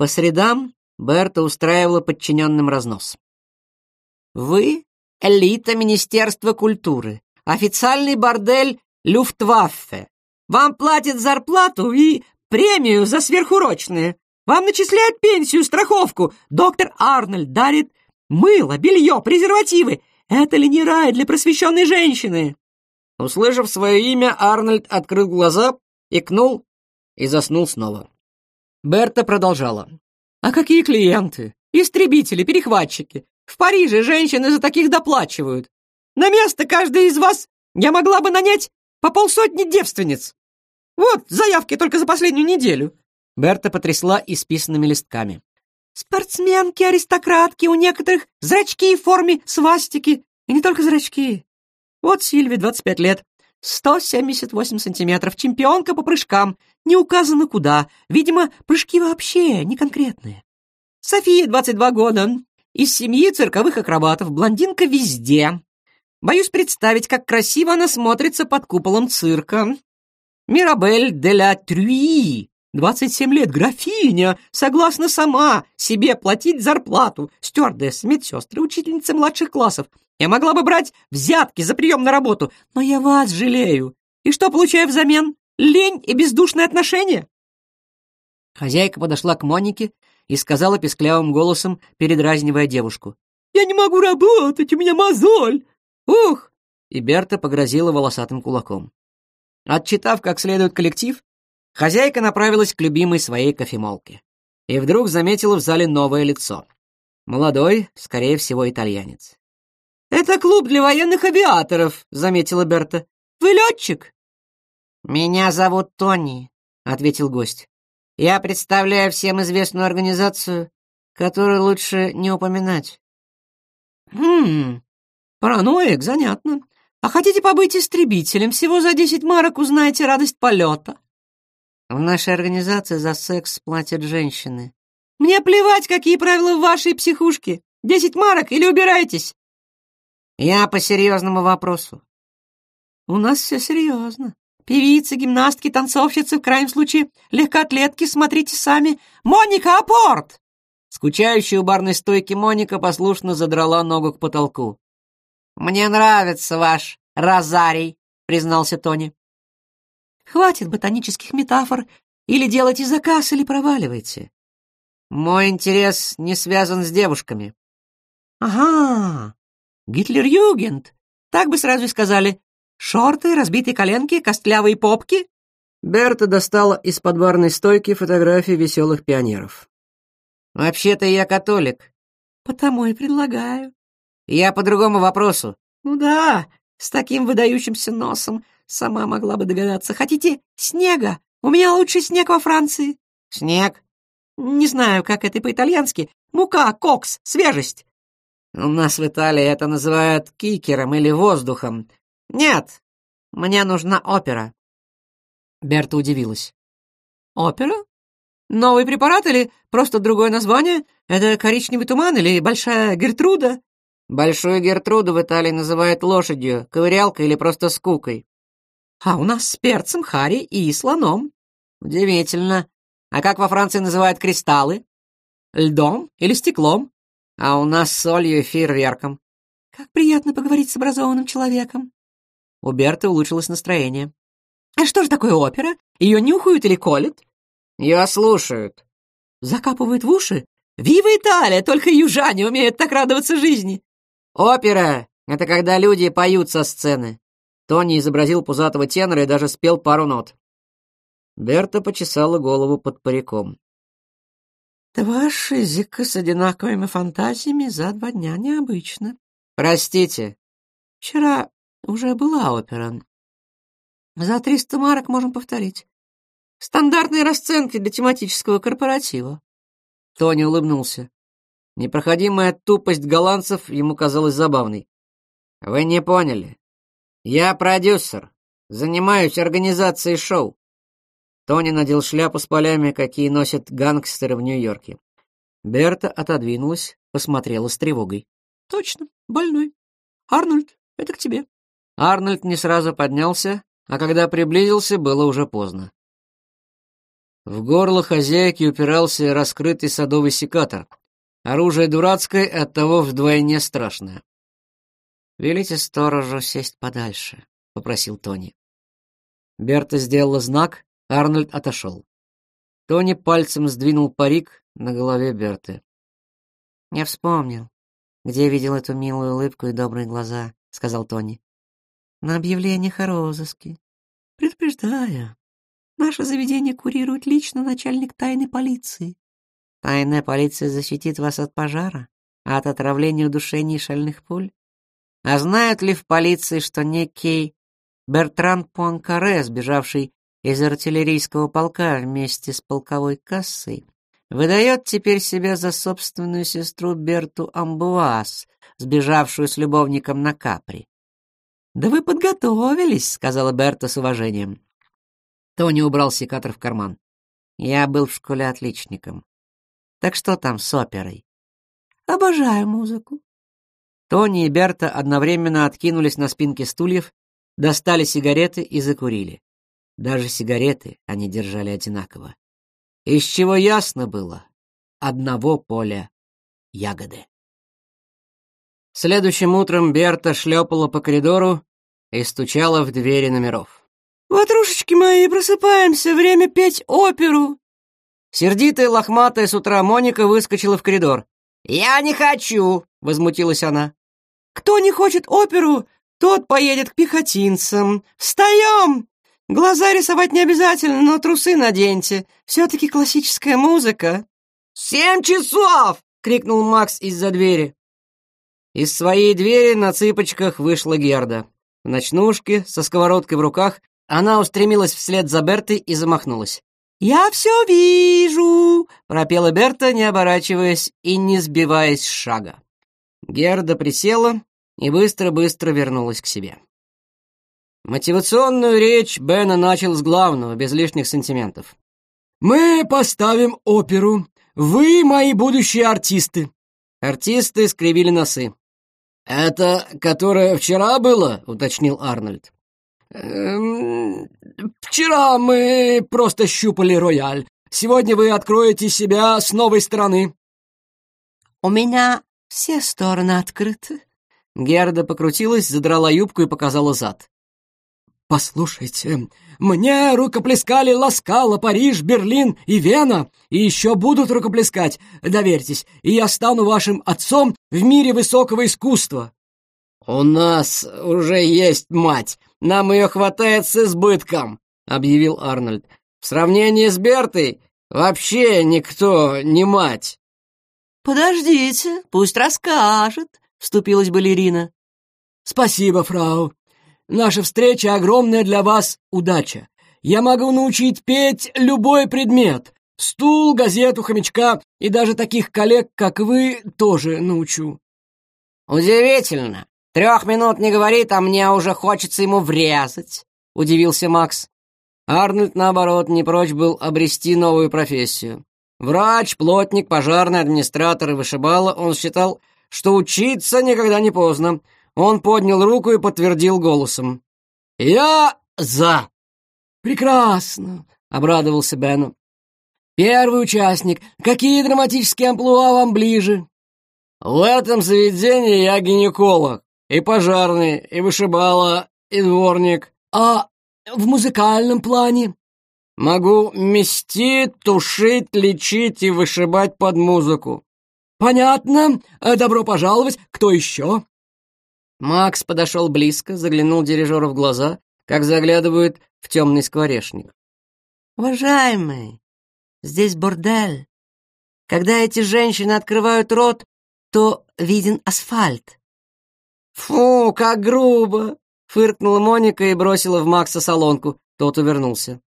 По средам Берта устраивала подчиненным разнос. «Вы — элита Министерства культуры, официальный бордель Люфтваффе. Вам платят зарплату и премию за сверхурочные. Вам начисляют пенсию, страховку. Доктор Арнольд дарит мыло, белье, презервативы. Это ли не рай для просвещенной женщины?» Услышав свое имя, Арнольд открыл глаза, икнул и заснул снова. Берта продолжала. «А какие клиенты? Истребители, перехватчики. В Париже женщины за таких доплачивают. На место каждой из вас я могла бы нанять по полсотни девственниц. Вот заявки только за последнюю неделю». Берта потрясла исписанными листками. «Спортсменки, аристократки, у некоторых зрачки в форме свастики. И не только зрачки. Вот Сильви, 25 лет, 178 сантиметров, чемпионка по прыжкам, не указано куда, видимо, прыжки вообще не конкретные. София, 22 года, из семьи цирковых акробатов, блондинка везде. Боюсь представить, как красиво она смотрится под куполом цирка. Мирабель де ла Трюи, 27 лет, графиня, согласна сама себе платить зарплату, стюардесс, медсестры, учительница младших классов, я могла бы брать взятки за прием на работу, но я вас жалею. И что получаю взамен? Лень и бездушное отношение. Хозяйка подошла к Монике и сказала песклявым голосом, передразнивая девушку. «Я не могу работать, у меня мозоль! Ух!» И Берта погрозила волосатым кулаком. Отчитав как следует коллектив, хозяйка направилась к любимой своей кофемолке. И вдруг заметила в зале новое лицо. Молодой, скорее всего, итальянец. «Это клуб для военных авиаторов», — заметила Берта. «Вы летчик?» «Меня зовут Тони», — ответил гость. «Я представляю всем известную организацию, которую лучше не упоминать». «Хм, параноик, занятно. А хотите побыть истребителем? Всего за десять марок узнаете радость полета». «В нашей организации за секс платят женщины». «Мне плевать, какие правила в вашей психушке. Десять марок или убирайтесь. «Я по серьезному вопросу». «У нас все серьезно. Певицы, гимнастки, танцовщицы, в крайнем случае, легкоатлетки, смотрите сами. Моника, апорт!» Скучающая у барной стойки Моника послушно задрала ногу к потолку. «Мне нравится ваш розарий», — признался Тони. «Хватит ботанических метафор. Или делайте заказ, или проваливайте». «Мой интерес не связан с девушками». «Ага, Гитлер Югент. Так бы сразу и сказали. Шорты, разбитые коленки, костлявые попки. Берта достала из подварной стойки фотографии веселых пионеров. «Вообще-то я католик». «Потому и предлагаю». «Я по другому вопросу». «Ну да, с таким выдающимся носом. Сама могла бы догадаться. Хотите снега? У меня лучший снег во Франции». «Снег?» «Не знаю, как это по-итальянски. Мука, кокс, свежесть. У «Нас в Италии это называют кикером или воздухом. Нет, мне нужна опера». Берта удивилась. «Опера? Новый препарат или просто другое название? Это коричневый туман или большая Гертруда?» «Большую Гертруду в Италии называют лошадью, ковырялкой или просто скукой». «А у нас с перцем, хари и слоном». «Удивительно. А как во Франции называют кристаллы?» «Льдом или стеклом?» а у нас солью и фейерверком. Как приятно поговорить с образованным человеком. У Берты улучшилось настроение. А что же такое опера? Ее нюхают или колют? Ее слушают. Закапывают в уши? Вива Италия! Только южане умеют так радоваться жизни. Опера — это когда люди поют со сцены. Тони изобразил пузатого тенора и даже спел пару нот. Берта почесала голову под париком. Ваш язык с одинаковыми фантазиями за два дня необычно. Простите. Вчера уже была опера. За 300 марок можем повторить. Стандартные расценки для тематического корпоратива. Тони улыбнулся. Непроходимая тупость голландцев ему казалась забавной. «Вы не поняли. Я продюсер. Занимаюсь организацией шоу. Тони надел шляпу с полями, какие носят гангстеры в Нью-Йорке. Берта отодвинулась, посмотрела с тревогой. «Точно, больной. Арнольд, это к тебе». Арнольд не сразу поднялся, а когда приблизился, было уже поздно. В горло хозяйки упирался раскрытый садовый секатор. Оружие дурацкое, оттого вдвойне страшное. «Велите сторожу сесть подальше», — попросил Тони. Берта сделала знак, Арнольд отошел. Тони пальцем сдвинул парик на голове Берты. Я вспомнил, где видел эту милую улыбку и добрые глаза, сказал Тони. На объявлениях о розыске. Предупреждаю, наше заведение курирует лично начальник тайной полиции. Тайная полиция защитит вас от пожара, от отравления удушений и шальных пуль. А знают ли в полиции, что некий Бертран Пуанкаре, сбежавший из артиллерийского полка вместе с полковой кассой, выдает теперь себя за собственную сестру Берту Амбуаз, сбежавшую с любовником на Капри. «Да вы подготовились», — сказала Берта с уважением. Тони убрал секатор в карман. «Я был в школе отличником. Так что там с оперой?» «Обожаю музыку». Тони и Берта одновременно откинулись на спинки стульев, достали сигареты и закурили. Даже сигареты они держали одинаково. Из чего ясно было — одного поля ягоды. Следующим утром Берта шлепала по коридору и стучала в двери номеров. «Ватрушечки мои, просыпаемся, время петь оперу!» Сердитая, лохматая с утра Моника выскочила в коридор. «Я не хочу!» — возмутилась она. «Кто не хочет оперу, тот поедет к пехотинцам. Встаем!» Глаза рисовать не обязательно, но трусы наденьте. Все-таки классическая музыка». «Семь часов!» — крикнул Макс из-за двери. Из своей двери на цыпочках вышла Герда. В ночнушке, со сковородкой в руках, она устремилась вслед за Бертой и замахнулась. «Я все вижу!» — пропела Берта, не оборачиваясь и не сбиваясь с шага. Герда присела и быстро-быстро вернулась к себе. Мотивационную речь Бена начал с главного, без лишних сантиментов. «Мы поставим оперу. Вы мои будущие артисты». Артисты скривили носы. «Это которое вчера было?» — уточнил Арнольд. «Эм, «Вчера мы просто щупали рояль. Сегодня вы откроете себя с новой стороны». «У меня все стороны открыты». Герда покрутилась, задрала юбку и показала зад. Послушайте, мне рукоплескали Ласкала, Париж, Берлин и Вена, и еще будут рукоплескать, доверьтесь, и я стану вашим отцом в мире высокого искусства. У нас уже есть мать, нам ее хватает с избытком, объявил Арнольд. В сравнении с Бертой вообще никто не мать. Подождите, пусть расскажет, вступилась балерина. Спасибо, фрау, Наша встреча — огромная для вас удача. Я могу научить петь любой предмет. Стул, газету, хомячка. И даже таких коллег, как вы, тоже научу». «Удивительно. Трех минут не говорит, а мне уже хочется ему врезать», — удивился Макс. Арнольд, наоборот, не прочь был обрести новую профессию. Врач, плотник, пожарный, администратор и вышибала он считал, что учиться никогда не поздно. Он поднял руку и подтвердил голосом. «Я за!» «Прекрасно!» — обрадовался Бену. «Первый участник. Какие драматические амплуа вам ближе?» «В этом заведении я гинеколог, и пожарный, и вышибала, и дворник. А в музыкальном плане?» «Могу мести, тушить, лечить и вышибать под музыку». «Понятно. Добро пожаловать. Кто еще?» Макс подошел близко, заглянул дирижеру в глаза, как заглядывают в темный скворечник. «Уважаемый, здесь бордель. Когда эти женщины открывают рот, то виден асфальт». «Фу, как грубо!» — фыркнула Моника и бросила в Макса солонку. Тот увернулся.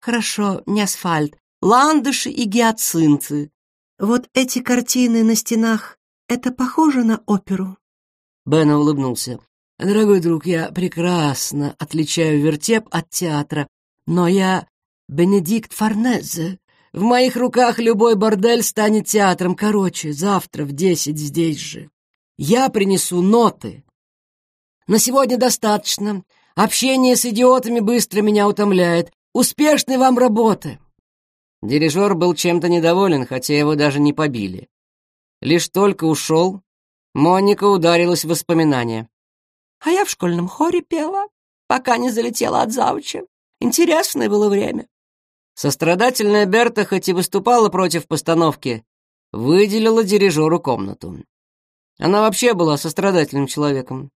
«Хорошо, не асфальт. Ландыши и гиацинты. Вот эти картины на стенах — это похоже на оперу?» Бена улыбнулся. «Дорогой друг, я прекрасно отличаю вертеп от театра, но я Бенедикт Форнезе. В моих руках любой бордель станет театром. Короче, завтра в десять здесь же. Я принесу ноты. На сегодня достаточно. Общение с идиотами быстро меня утомляет. Успешной вам работы!» Дирижер был чем-то недоволен, хотя его даже не побили. Лишь только ушел, Моника ударилась в воспоминания. А я в школьном хоре пела, пока не залетела от завуча. Интересное было время. Сострадательная Берта хоть и выступала против постановки, выделила дирижеру комнату. Она вообще была сострадательным человеком.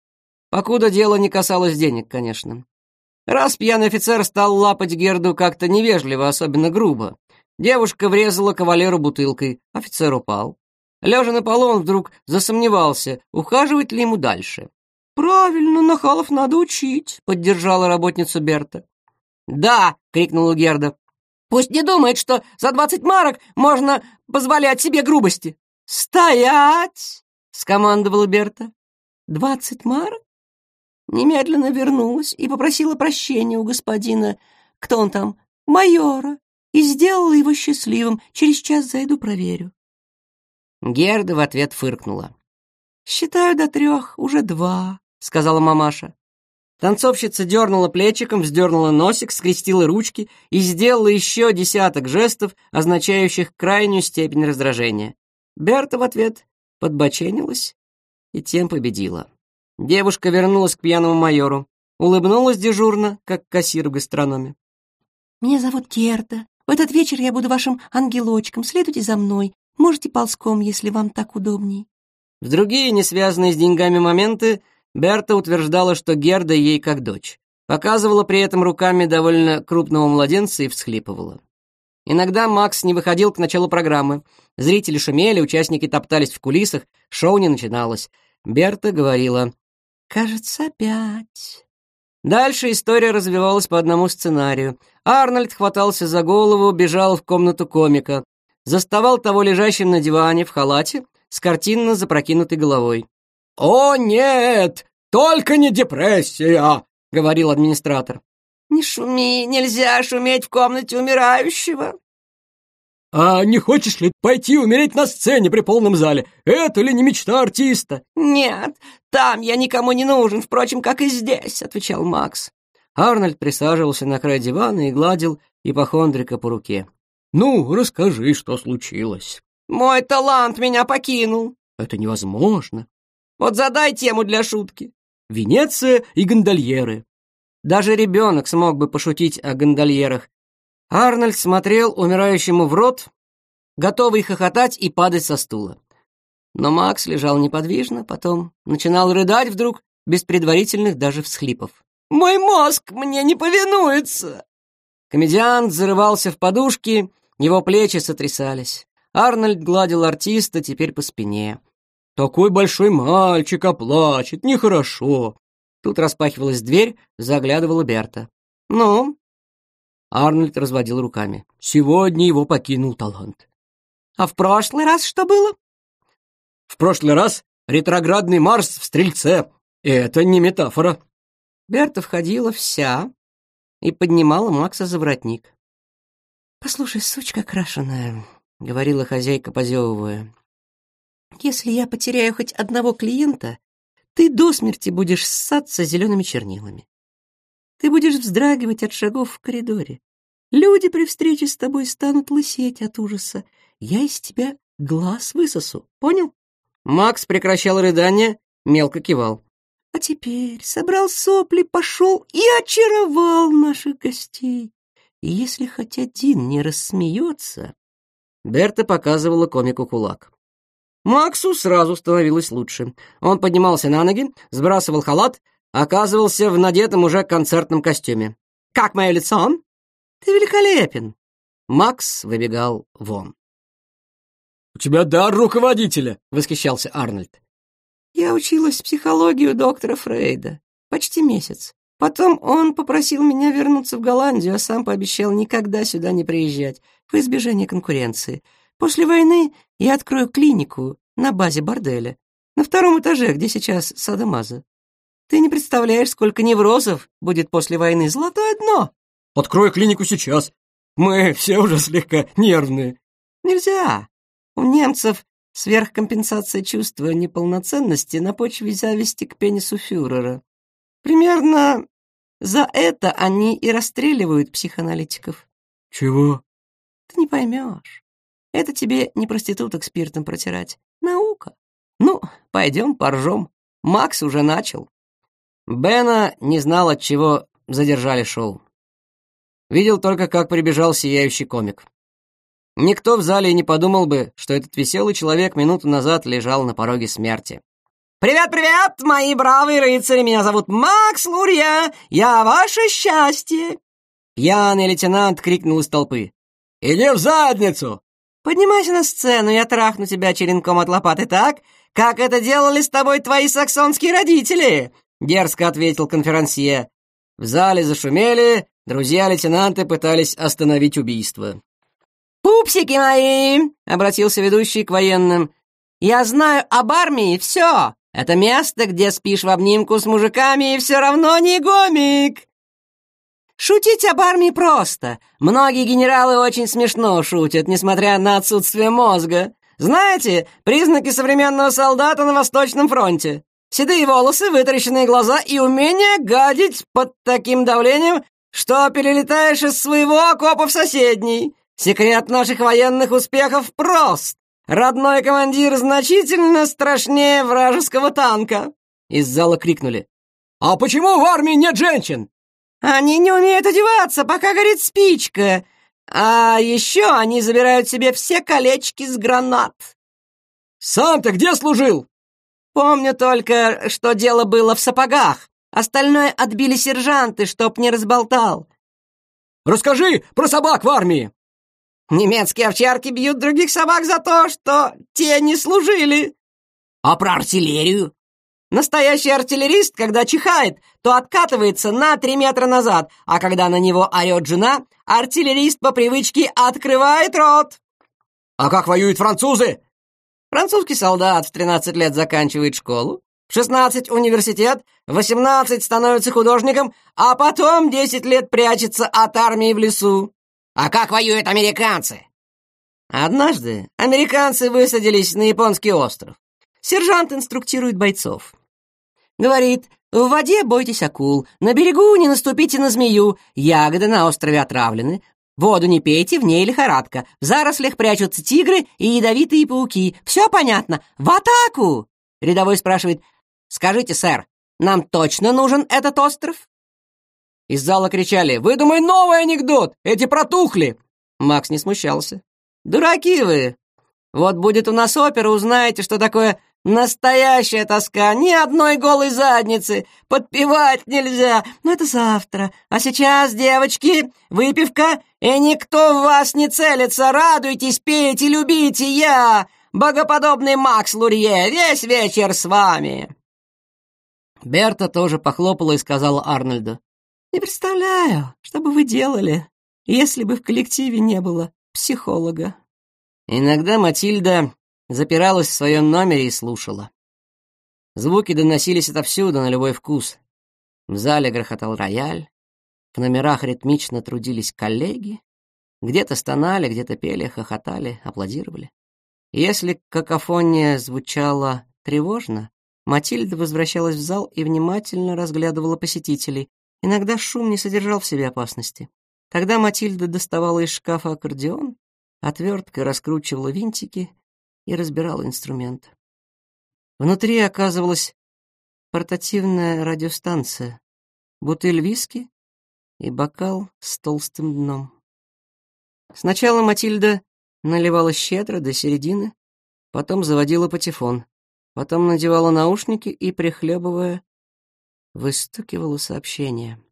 Покуда дело не касалось денег, конечно. Раз пьяный офицер стал лапать Герду как-то невежливо, особенно грубо. Девушка врезала кавалеру бутылкой, офицер упал. Лежа на полу, он вдруг засомневался, ухаживать ли ему дальше. «Правильно, нахалов надо учить», — поддержала работница Берта. «Да!» — крикнула Герда. «Пусть не думает, что за двадцать марок можно позволять себе грубости!» «Стоять!» — скомандовала Берта. «Двадцать марок?» Немедленно вернулась и попросила прощения у господина, кто он там, майора, и сделала его счастливым. Через час зайду проверю. Герда в ответ фыркнула. «Считаю до трех, уже два», — сказала мамаша. Танцовщица дернула плечиком, вздернула носик, скрестила ручки и сделала еще десяток жестов, означающих крайнюю степень раздражения. Берта в ответ подбоченилась и тем победила. Девушка вернулась к пьяному майору, улыбнулась дежурно, как кассир в гастрономе. «Меня зовут Герда. В этот вечер я буду вашим ангелочком. Следуйте за мной. Можете ползком, если вам так удобней». В другие, не связанные с деньгами моменты, Берта утверждала, что Герда ей как дочь. Показывала при этом руками довольно крупного младенца и всхлипывала. Иногда Макс не выходил к началу программы. Зрители шумели, участники топтались в кулисах, шоу не начиналось. Берта говорила «Кажется, опять». Дальше история развивалась по одному сценарию. Арнольд хватался за голову, бежал в комнату комика заставал того лежащим на диване в халате с картинно запрокинутой головой. «О, нет! Только не депрессия!» — говорил администратор. «Не шуми, нельзя шуметь в комнате умирающего!» «А не хочешь ли пойти умереть на сцене при полном зале? Это ли не мечта артиста?» «Нет, там я никому не нужен, впрочем, как и здесь», — отвечал Макс. Арнольд присаживался на край дивана и гладил ипохондрика по руке. Ну, расскажи, что случилось. Мой талант меня покинул. Это невозможно. Вот задай тему для шутки. Венеция и гондольеры. Даже ребенок смог бы пошутить о гондольерах. Арнольд смотрел умирающему в рот, готовый хохотать и падать со стула. Но Макс лежал неподвижно, потом начинал рыдать вдруг, без предварительных даже всхлипов. «Мой мозг мне не повинуется!» Комедиант зарывался в подушки его плечи сотрясались. Арнольд гладил артиста теперь по спине. «Такой большой мальчик, а плачет, нехорошо!» Тут распахивалась дверь, заглядывала Берта. «Ну?» Арнольд разводил руками. «Сегодня его покинул талант». «А в прошлый раз что было?» «В прошлый раз ретроградный Марс в Стрельце. И это не метафора». Берта входила вся и поднимала Макса за воротник. «Послушай, сучка крашеная», — говорила хозяйка, позевывая, — «если я потеряю хоть одного клиента, ты до смерти будешь ссаться зелеными чернилами. Ты будешь вздрагивать от шагов в коридоре. Люди при встрече с тобой станут лысеть от ужаса. Я из тебя глаз высосу, понял?» Макс прекращал рыдание, мелко кивал. «А теперь собрал сопли, пошел и очаровал наших гостей. И если хоть один не рассмеется... Берта показывала комику кулак. Максу сразу становилось лучше. Он поднимался на ноги, сбрасывал халат, оказывался в надетом уже концертном костюме. «Как мое лицо? Ты великолепен!» Макс выбегал вон. «У тебя дар руководителя!» — восхищался Арнольд. «Я училась психологию доктора Фрейда. Почти месяц. Потом он попросил меня вернуться в Голландию, а сам пообещал никогда сюда не приезжать, в избежание конкуренции. После войны я открою клинику на базе борделя, на втором этаже, где сейчас садомаза. Ты не представляешь, сколько неврозов будет после войны. Золотое дно. Открою клинику сейчас. Мы все уже слегка нервные. Нельзя. У немцев сверхкомпенсация чувства неполноценности на почве зависти к пенису фюрера. Примерно за это они и расстреливают психоаналитиков. Чего? Ты не поймешь. Это тебе не проституток спиртом протирать. Наука. Ну, пойдем поржем. Макс уже начал. Бена не знал, от чего задержали шоу. Видел только, как прибежал сияющий комик. Никто в зале не подумал бы, что этот веселый человек минуту назад лежал на пороге смерти. «Привет-привет, мои бравые рыцари! Меня зовут Макс Лурья! Я ваше счастье!» Пьяный лейтенант крикнул из толпы. «Иди в задницу!» «Поднимайся на сцену, я трахну тебя черенком от лопаты так, как это делали с тобой твои саксонские родители!» Дерзко ответил конферансье. В зале зашумели, друзья лейтенанты пытались остановить убийство. «Пупсики мои!» — обратился ведущий к военным. «Я знаю об армии все! Это место, где спишь в обнимку с мужиками и все равно не гомик!» Шутить об армии просто. Многие генералы очень смешно шутят, несмотря на отсутствие мозга. Знаете, признаки современного солдата на Восточном фронте. Седые волосы, вытаращенные глаза и умение гадить под таким давлением, что перелетаешь из своего окопа в соседний. Секрет наших военных успехов прост. «Родной командир значительно страшнее вражеского танка!» Из зала крикнули. «А почему в армии нет женщин?» «Они не умеют одеваться, пока горит спичка. А еще они забирают себе все колечки с гранат». «Сам ты где служил?» «Помню только, что дело было в сапогах. Остальное отбили сержанты, чтоб не разболтал». «Расскажи про собак в армии!» Немецкие овчарки бьют других собак за то, что те не служили. А про артиллерию? Настоящий артиллерист, когда чихает, то откатывается на три метра назад, а когда на него орет жена, артиллерист по привычке открывает рот. А как воюют французы? Французский солдат в 13 лет заканчивает школу, в 16 университет, в 18 становится художником, а потом 10 лет прячется от армии в лесу. А как воюют американцы?» Однажды американцы высадились на японский остров. Сержант инструктирует бойцов. Говорит, в воде бойтесь акул, на берегу не наступите на змею, ягоды на острове отравлены, воду не пейте, в ней лихорадка, в зарослях прячутся тигры и ядовитые пауки. Все понятно, в атаку! Рядовой спрашивает, скажите, сэр, нам точно нужен этот остров? Из зала кричали «Выдумай новый анекдот! Эти протухли!» Макс не смущался. «Дураки вы! Вот будет у нас опера, узнаете, что такое настоящая тоска. Ни одной голой задницы. Подпевать нельзя. Но это завтра. А сейчас, девочки, выпивка, и никто в вас не целится. Радуйтесь, пейте, любите я, богоподобный Макс Лурье, весь вечер с вами!» Берта тоже похлопала и сказала Арнольду. Не представляю, что бы вы делали, если бы в коллективе не было психолога. Иногда Матильда запиралась в своем номере и слушала. Звуки доносились отовсюду, на любой вкус. В зале грохотал рояль, в номерах ритмично трудились коллеги, где-то стонали, где-то пели, хохотали, аплодировали. Если какофония звучала тревожно, Матильда возвращалась в зал и внимательно разглядывала посетителей, Иногда шум не содержал в себе опасности. Тогда Матильда доставала из шкафа аккордеон, отверткой раскручивала винтики и разбирала инструмент. Внутри оказывалась портативная радиостанция, бутыль виски и бокал с толстым дном. Сначала Матильда наливала щедро до середины, потом заводила патефон, потом надевала наушники и, прихлебывая, Выстукивало сообщение.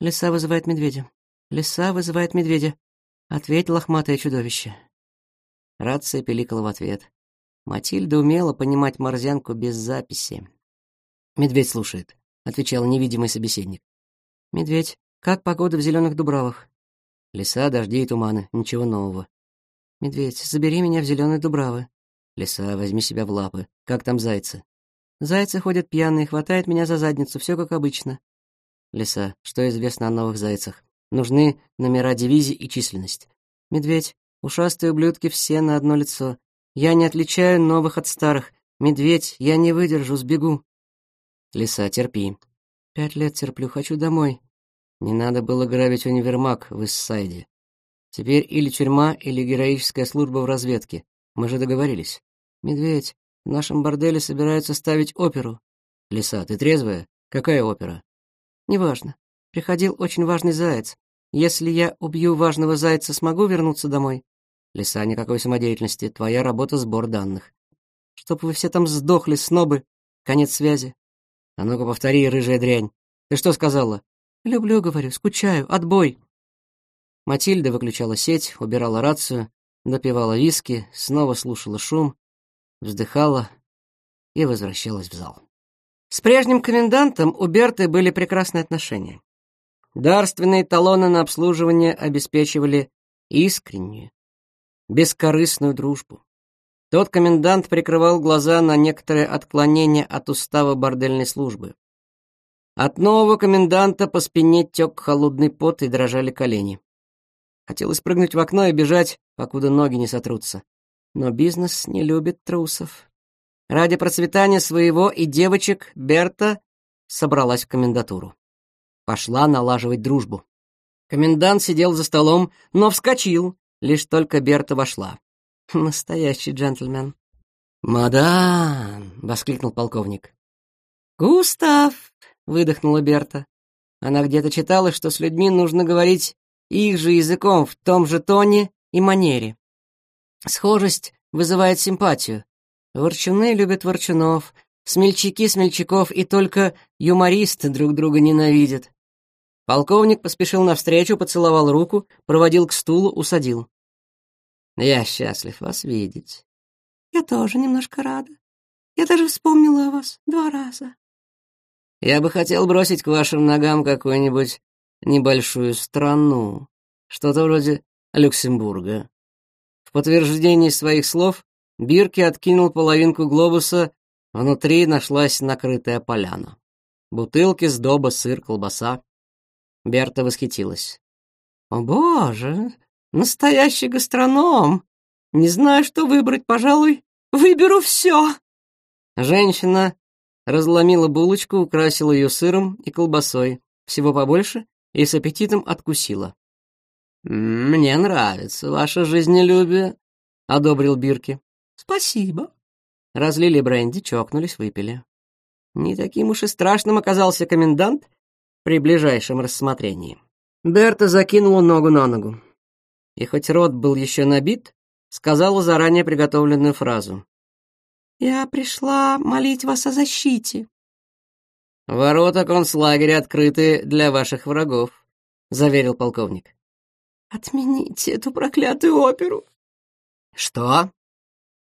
«Лиса вызывает медведя. Лиса вызывает медведя», — ответил лохматое чудовище. Рация пиликала в ответ. Матильда умела понимать морзянку без записи. «Медведь слушает», — отвечал невидимый собеседник. «Медведь, как погода в зеленых дубравах?» Лиса, дожди и туманы, ничего нового». «Медведь, забери меня в зеленые дубравы». Лиса, возьми себя в лапы. Как там зайцы?» Зайцы ходят пьяные, хватает меня за задницу, все как обычно. Лиса, что известно о новых зайцах? Нужны номера дивизии и численность. Медведь, ушастые ублюдки все на одно лицо. Я не отличаю новых от старых. Медведь, я не выдержу, сбегу. Лиса, терпи. Пять лет терплю, хочу домой. Не надо было грабить универмаг в Иссайде. Теперь или тюрьма, или героическая служба в разведке. Мы же договорились. Медведь, в нашем борделе собираются ставить оперу. Лиса, ты трезвая? Какая опера? Неважно. Приходил очень важный заяц. Если я убью важного зайца, смогу вернуться домой? Лиса, никакой самодеятельности. Твоя работа — сбор данных. Чтоб вы все там сдохли, снобы. Конец связи. А ну-ка повтори, рыжая дрянь. Ты что сказала? Люблю, говорю, скучаю, отбой. Матильда выключала сеть, убирала рацию, допивала виски, снова слушала шум, вздыхала и возвращалась в зал. С прежним комендантом у Берты были прекрасные отношения. Дарственные талоны на обслуживание обеспечивали искреннюю, бескорыстную дружбу. Тот комендант прикрывал глаза на некоторые отклонения от устава бордельной службы. От нового коменданта по спине тек холодный пот и дрожали колени. Хотелось прыгнуть в окно и бежать, покуда ноги не сотрутся. Но бизнес не любит трусов. Ради процветания своего и девочек Берта собралась в комендатуру. Пошла налаживать дружбу. Комендант сидел за столом, но вскочил, лишь только Берта вошла. Настоящий джентльмен. «Мадам!» — воскликнул полковник. «Густав!» — выдохнула Берта. Она где-то читала, что с людьми нужно говорить их же языком в том же тоне и манере. Схожесть вызывает симпатию. Ворчуны любят ворчунов, смельчаки смельчаков и только юмористы друг друга ненавидят. Полковник поспешил навстречу, поцеловал руку, проводил к стулу, усадил. «Я счастлив вас видеть». «Я тоже немножко рада. Я даже вспомнила о вас два раза». «Я бы хотел бросить к вашим ногам какую-нибудь небольшую страну, что-то вроде Люксембурга». В подтверждении своих слов Бирки откинул половинку глобуса, внутри нашлась накрытая поляна. Бутылки, сдоба, сыр, колбаса. Берта восхитилась. «О, боже! Настоящий гастроном! Не знаю, что выбрать, пожалуй, выберу все!» Женщина разломила булочку, украсила ее сыром и колбасой, всего побольше, и с аппетитом откусила. «Мне нравится ваше жизнелюбие», — одобрил Бирки. «Спасибо». Разлили бренди, чокнулись, выпили. Не таким уж и страшным оказался комендант при ближайшем рассмотрении. Берта закинула ногу на ногу. И хоть рот был еще набит, сказала заранее приготовленную фразу. «Я пришла молить вас о защите». «Ворота концлагеря открыты для ваших врагов», — заверил полковник. «Отмените эту проклятую оперу!» «Что?»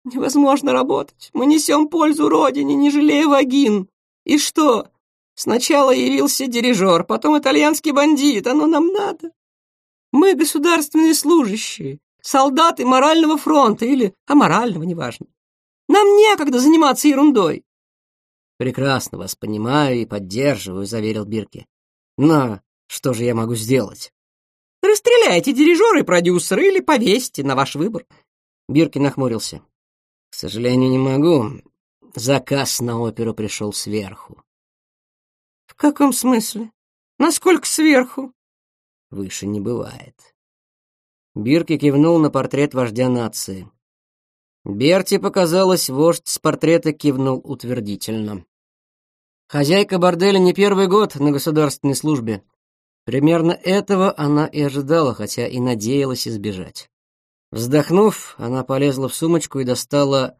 «Невозможно работать. Мы несем пользу Родине, не жалея вагин. И что? Сначала явился дирижер, потом итальянский бандит. Оно нам надо. Мы государственные служащие, солдаты морального фронта или аморального, неважно. Нам некогда заниматься ерундой». «Прекрасно вас понимаю и поддерживаю», — заверил Бирки. «Но что же я могу сделать?» Расстреляйте дирижеры, продюсеры или повесьте на ваш выбор». Биркин нахмурился. «К сожалению, не могу. Заказ на оперу пришел сверху». «В каком смысле? Насколько сверху?» «Выше не бывает». Бирки кивнул на портрет вождя нации. Берти показалось, вождь с портрета кивнул утвердительно. «Хозяйка борделя не первый год на государственной службе», Примерно этого она и ожидала, хотя и надеялась избежать. Вздохнув, она полезла в сумочку и достала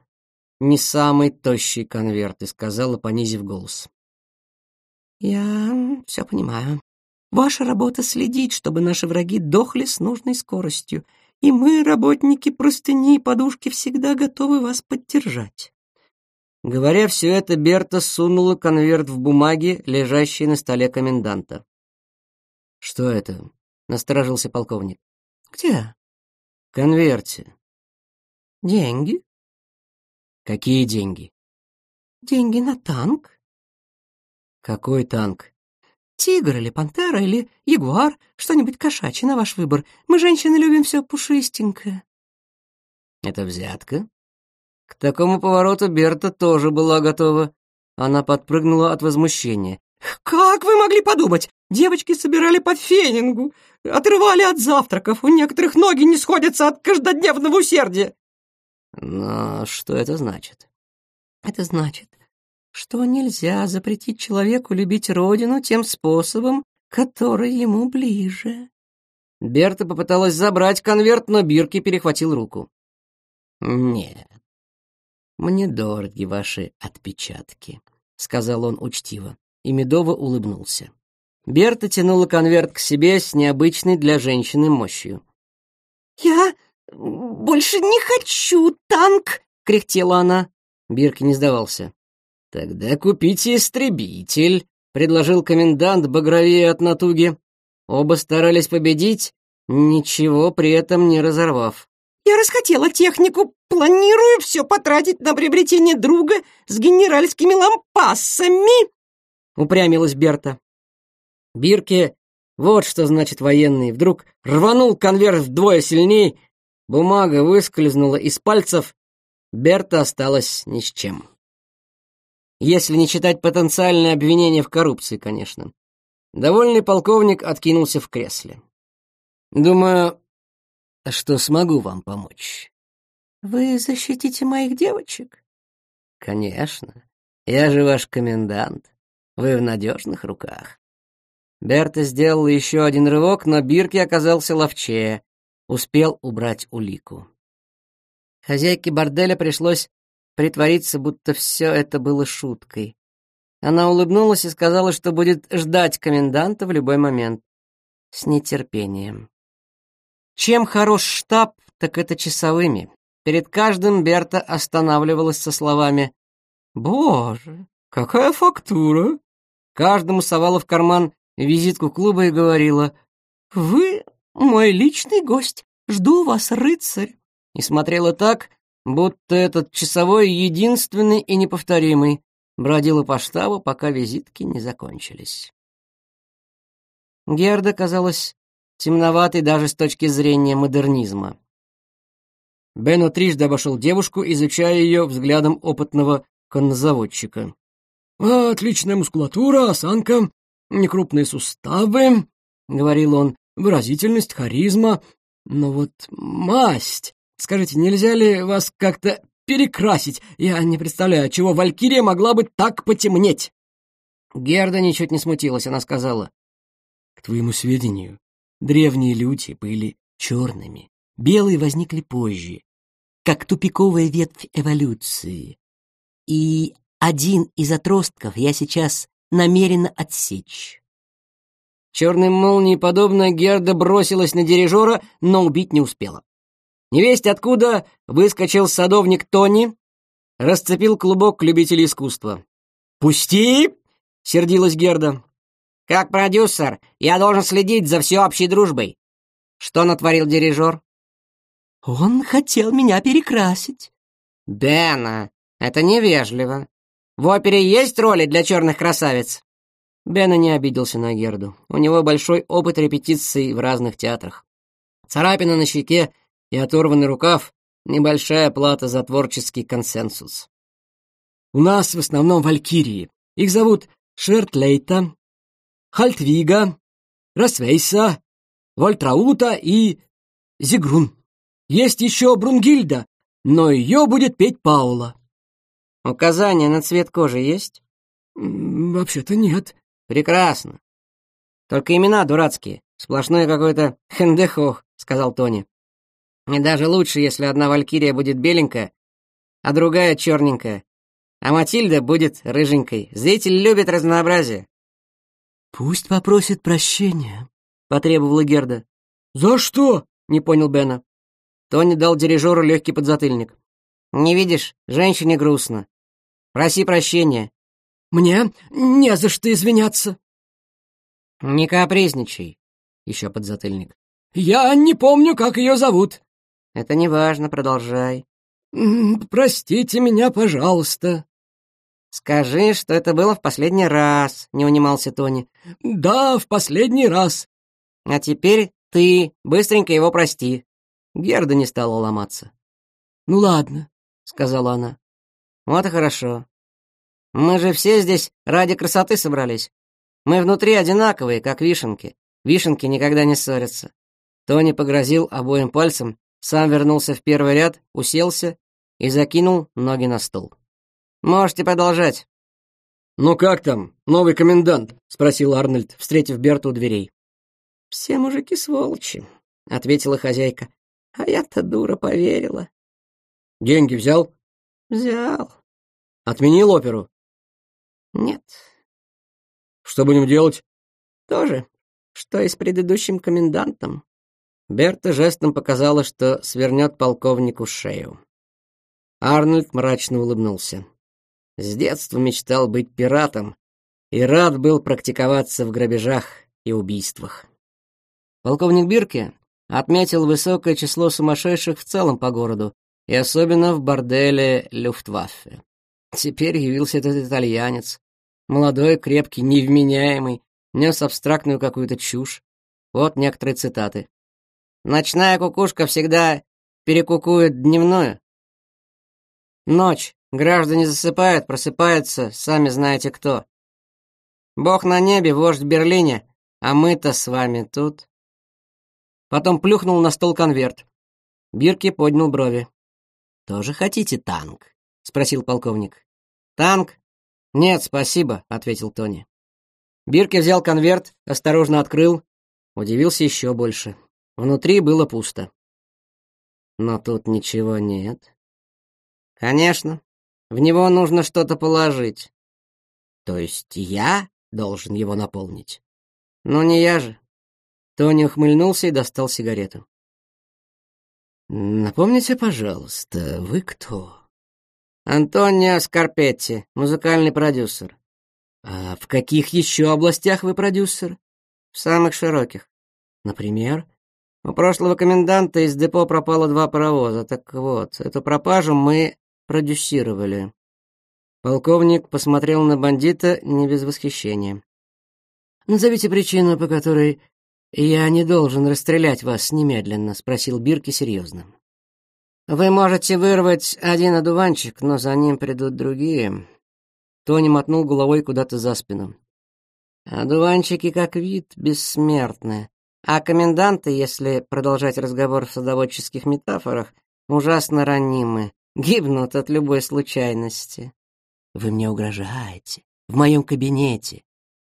не самый тощий конверт и сказала, понизив голос. «Я все понимаю. Ваша работа следить, чтобы наши враги дохли с нужной скоростью, и мы, работники простыни и подушки, всегда готовы вас поддержать». Говоря все это, Берта сунула конверт в бумаги, лежащие на столе коменданта. «Что это?» — насторожился полковник. «Где?» «В конверте». «Деньги?» «Какие деньги?» «Деньги на танк». «Какой танк?» «Тигр или пантера или ягуар, что-нибудь кошачье на ваш выбор. Мы, женщины, любим все пушистенькое». «Это взятка?» К такому повороту Берта тоже была готова. Она подпрыгнула от возмущения. «Как вы могли подумать? Девочки собирали по фенингу, отрывали от завтраков, у некоторых ноги не сходятся от каждодневного усердия». «Но что это значит?» «Это значит, что нельзя запретить человеку любить родину тем способом, который ему ближе». Берта попыталась забрать конверт, но Бирки перехватил руку. «Нет, «Мне дороги ваши отпечатки», — сказал он учтиво, и медово улыбнулся. Берта тянула конверт к себе с необычной для женщины мощью. «Я больше не хочу танк!» — кряхтела она. Бирк не сдавался. «Тогда купите истребитель», — предложил комендант багровее от натуги. Оба старались победить, ничего при этом не разорвав. Я расхотела технику, планирую все потратить на приобретение друга с генеральскими лампасами!» Упрямилась Берта. Бирке вот что значит военный. Вдруг рванул конверт вдвое сильней, бумага выскользнула из пальцев, Берта осталась ни с чем. Если не считать потенциальное обвинение в коррупции, конечно. Довольный полковник откинулся в кресле. «Думаю, а «Что смогу вам помочь?» «Вы защитите моих девочек?» «Конечно. Я же ваш комендант. Вы в надежных руках». Берта сделала еще один рывок, но Бирки оказался ловчее, успел убрать улику. Хозяйке борделя пришлось притвориться, будто все это было шуткой. Она улыбнулась и сказала, что будет ждать коменданта в любой момент. С нетерпением. Чем хорош штаб, так это часовыми. Перед каждым Берта останавливалась со словами «Боже, какая фактура!» Каждому совала в карман визитку клуба и говорила «Вы мой личный гость, жду вас, рыцарь!» И смотрела так, будто этот часовой единственный и неповторимый. Бродила по штабу, пока визитки не закончились. Герда, казалось, темноватый даже с точки зрения модернизма. Бену трижды обошел девушку, изучая ее взглядом опытного коннозаводчика. «А, «Отличная мускулатура, осанка, некрупные суставы», — говорил он, — «выразительность, харизма, но вот масть! Скажите, нельзя ли вас как-то перекрасить? Я не представляю, чего Валькирия могла бы так потемнеть!» Герда ничуть не смутилась, она сказала. «К твоему сведению, Древние люти были черными, белые возникли позже, как тупиковая ветвь эволюции. И один из отростков я сейчас намеренно отсечь. Черной молнией подобно Герда бросилась на дирижера, но убить не успела. Невесть откуда выскочил садовник Тони, расцепил клубок любителей искусства. «Пусти!» — сердилась Герда. Как продюсер, я должен следить за всеобщей дружбой. Что натворил дирижер? Он хотел меня перекрасить. Бена, это невежливо. В опере есть роли для черных красавиц? Бена не обиделся на Герду. У него большой опыт репетиций в разных театрах. Царапина на щеке и оторванный рукав — небольшая плата за творческий консенсус. У нас в основном валькирии. Их зовут Шертлейта, Хальтвига, Росвейса, Вольтраута и Зигрун. Есть еще Брунгильда, но ее будет петь Паула. Указания на цвет кожи есть? Вообще-то нет. Прекрасно. Только имена дурацкие. Сплошное какой-то хендехох, сказал Тони. И даже лучше, если одна валькирия будет беленькая, а другая черненькая. А Матильда будет рыженькой. Зритель любит разнообразие. «Пусть попросит прощения», — потребовала Герда. «За что?» — не понял Бена. Тони дал дирижеру легкий подзатыльник. «Не видишь, женщине грустно. Проси прощения». «Мне не за что извиняться». «Не капризничай», — еще подзатыльник. «Я не помню, как ее зовут». «Это неважно, продолжай». «Простите меня, пожалуйста». «Скажи, что это было в последний раз», — не унимался Тони. «Да, в последний раз». «А теперь ты быстренько его прости». Герда не стала ломаться. «Ну ладно», — сказала она. «Вот и хорошо. Мы же все здесь ради красоты собрались. Мы внутри одинаковые, как вишенки. Вишенки никогда не ссорятся». Тони погрозил обоим пальцем, сам вернулся в первый ряд, уселся и закинул ноги на стол. Можете продолжать». «Ну как там, новый комендант?» — спросил Арнольд, встретив Берту у дверей. «Все мужики сволочи», — ответила хозяйка. «А я-то дура поверила». «Деньги взял?» «Взял». «Отменил оперу?» «Нет». «Что будем делать?» «Тоже, что и с предыдущим комендантом». Берта жестом показала, что свернет полковнику шею. Арнольд мрачно улыбнулся. С детства мечтал быть пиратом и рад был практиковаться в грабежах и убийствах. Полковник Бирке отметил высокое число сумасшедших в целом по городу, и особенно в борделе Люфтваффе. Теперь явился этот итальянец. Молодой, крепкий, невменяемый, нес абстрактную какую-то чушь. Вот некоторые цитаты. «Ночная кукушка всегда перекукует дневную». «Ночь Граждане засыпают, просыпаются, сами знаете кто. Бог на небе, вождь в Берлине, а мы-то с вами тут. Потом плюхнул на стол конверт. Бирки поднял брови. «Тоже хотите танк?» — спросил полковник. «Танк?» «Нет, спасибо», — ответил Тони. Бирке взял конверт, осторожно открыл, удивился еще больше. Внутри было пусто. «Но тут ничего нет». «Конечно», в него нужно что-то положить. То есть я должен его наполнить? Ну не я же. Тони ухмыльнулся и достал сигарету. Напомните, пожалуйста, вы кто? Антонио Скарпетти, музыкальный продюсер. А в каких еще областях вы продюсер? В самых широких. Например? У прошлого коменданта из депо пропало два паровоза. Так вот, эту пропажу мы продюсировали. Полковник посмотрел на бандита не без восхищения. «Назовите причину, по которой я не должен расстрелять вас немедленно», — спросил Бирки серьезно. «Вы можете вырвать один одуванчик, но за ним придут другие». Тони мотнул головой куда-то за спину. «Одуванчики, как вид, бессмертны. А коменданты, если продолжать разговор в садоводческих метафорах, ужасно ранимы гибнут от любой случайности. Вы мне угрожаете. В моем кабинете.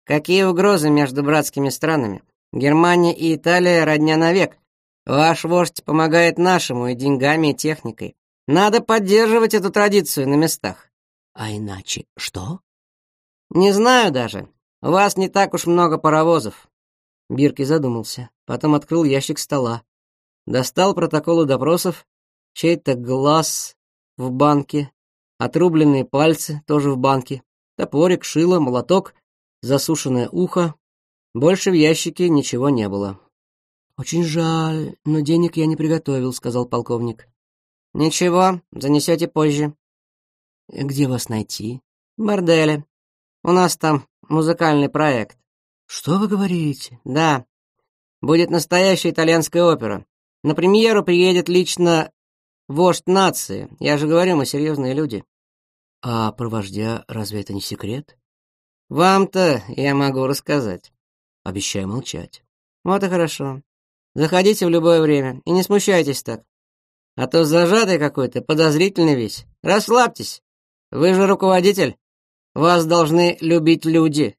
Какие угрозы между братскими странами? Германия и Италия родня навек. Ваш вождь помогает нашему и деньгами, и техникой. Надо поддерживать эту традицию на местах. А иначе что? Не знаю даже. У вас не так уж много паровозов. Бирки задумался, потом открыл ящик стола. Достал протоколы допросов, чей-то глаз в банке, отрубленные пальцы тоже в банке, топорик, шило, молоток, засушенное ухо. Больше в ящике ничего не было. «Очень жаль, но денег я не приготовил», — сказал полковник. «Ничего, занесете позже». «Где вас найти?» «В борделе. У нас там музыкальный проект». «Что вы говорите?» «Да. Будет настоящая итальянская опера. На премьеру приедет лично Вождь нации. Я же говорю, мы серьезные люди. А про вождя разве это не секрет? Вам-то я могу рассказать. Обещаю молчать. Вот и хорошо. Заходите в любое время и не смущайтесь так. А то зажатый какой-то, подозрительный весь. Расслабьтесь. Вы же руководитель. Вас должны любить люди.